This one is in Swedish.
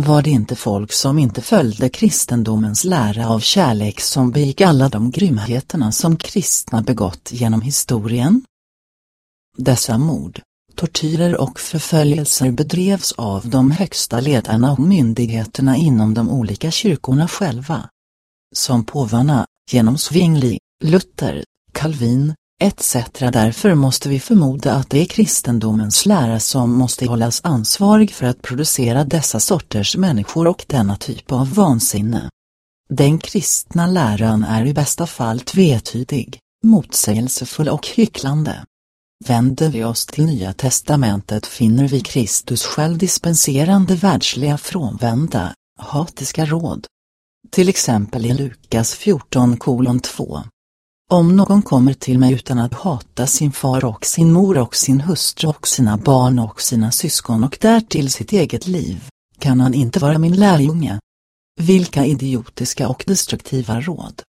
Var det inte folk som inte följde kristendomens lära av kärlek som begick alla de grymheterna som kristna begått genom historien? Dessa mord, tortyrer och förföljelser bedrevs av de högsta ledarna och myndigheterna inom de olika kyrkorna själva. Som påvarna, genom Zwingli, Luther, Calvin, etc. Därför måste vi förmoda att det är kristendomens lära som måste hållas ansvarig för att producera dessa sorters människor och denna typ av vansinne. Den kristna läran är i bästa fall tvetydig, motsägelsefull och hycklande. Vänder vi oss till Nya testamentet finner vi Kristus själv dispenserande världsliga frånvända, hatiska råd. Till exempel i Lukas 14 kolon 2. Om någon kommer till mig utan att hata sin far och sin mor och sin hustru och sina barn och sina syskon och därtill sitt eget liv, kan han inte vara min lärjunge. Vilka idiotiska och destruktiva råd.